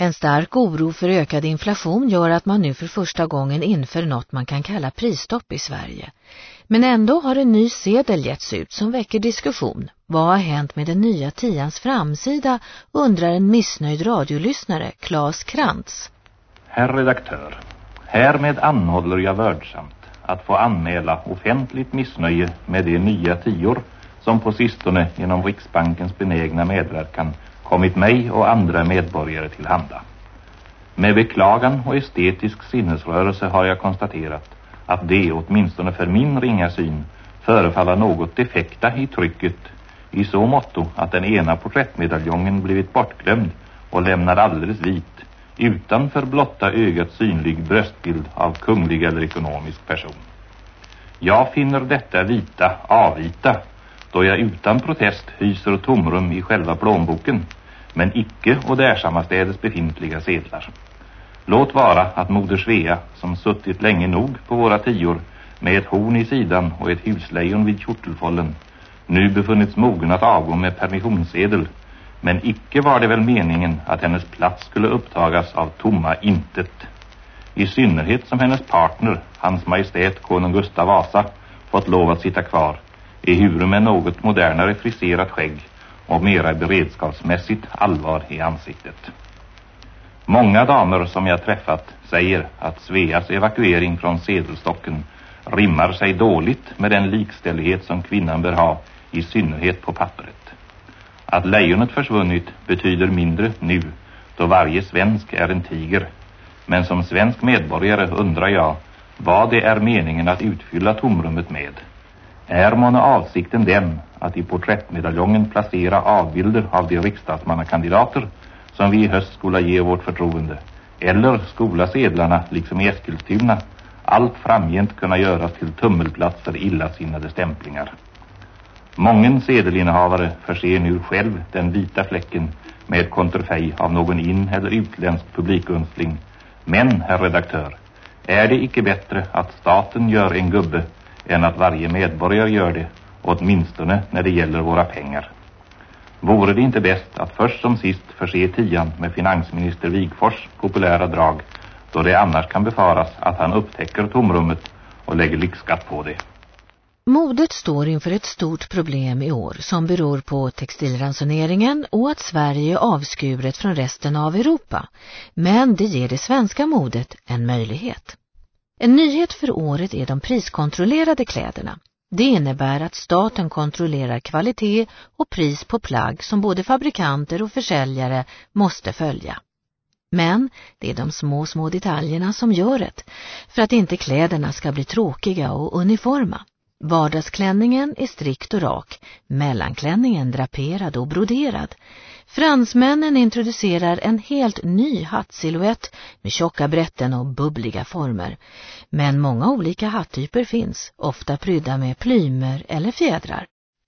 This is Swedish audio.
En stark oro för ökad inflation gör att man nu för första gången inför något man kan kalla prisstopp i Sverige. Men ändå har en ny sedel getts ut som väcker diskussion. Vad har hänt med den nya tians framsida undrar en missnöjd radiolyssnare, Claes Krantz. Herr redaktör, härmed anhåller jag vördsamt att få anmäla offentligt missnöje med de nya tior som på sistone genom Riksbankens benägna medverkan kommit mig och andra medborgare till handa. Med beklagan och estetisk sinnesrörelse har jag konstaterat att det, åtminstone för min ringa syn, förefaller något defekta i trycket i så måtto att den ena porträttmedaljongen blivit bortglömd och lämnad alldeles vit, utan för blotta ögat synlig bröstbild av kunglig eller ekonomisk person. Jag finner detta vita avvita, då jag utan protest hyser tomrum i själva plånboken, men icke och därsammastädes befintliga sedlar. Låt vara att moder Svea, som suttit länge nog på våra tior med ett horn i sidan och ett huslejon vid kjortelfållen, nu befunnits mogen att avgå med permissionssedel, men icke var det väl meningen att hennes plats skulle upptagas av tomma intet. I synnerhet som hennes partner, hans majestät konung Gustav Vasa, fått lov att sitta kvar, ehuru med något modernare friserat skägg och mera beredskapsmässigt allvar i ansiktet. Många damer som jag träffat säger att Sveas evakuering från sedelstocken rimmar sig dåligt med den likställighet som kvinnan bör ha, i synnerhet på pappret. Att lejonet försvunnit betyder mindre nu, då varje svensk är en tiger. Men som svensk medborgare undrar jag vad det är meningen att utfylla tomrummet med. Är månne avsikten den att i porträttmedaljongen placera avbilder av de riksdagsmannakandidater som vi i höst skola ge vårt förtroende eller skola sedlarna, liksom i Eskilstuna, allt framgent kunna göras till tummelplats för illasinnade stämplingar. Mången sedelinnehavare förser nu själv den vita fläcken med konterfej av någon in- eller utländsk publikunstling. Men, herr redaktör, är det icke bättre att staten gör en gubbe än att varje medborgare gör det, åtminstone när det gäller våra pengar? Vore det inte bäst att först som sist förse tian med finansminister Wigfors populära drag, då det annars kan befaras att han upptäcker tomrummet och lägger lyxskatt på det? Modet står inför ett stort problem i år som beror på textilransoneringen och att Sverige är avskuret från resten av Europa. Men det ger det svenska modet en möjlighet. En nyhet för året är de priskontrollerade kläderna. Det innebär att staten kontrollerar kvalitet och pris på plagg som både fabrikanter och försäljare måste följa. Men det är de små, små detaljerna som gör det, för att inte kläderna ska bli tråkiga och uniforma. Vardagsklänningen är strikt och rak, mellanklänningen draperad och broderad. Fransmännen introducerar en helt ny hattsilhuett med tjocka brätten och bubbliga former. Men många olika hattyper finns, ofta prydda med plymer eller fjädrar.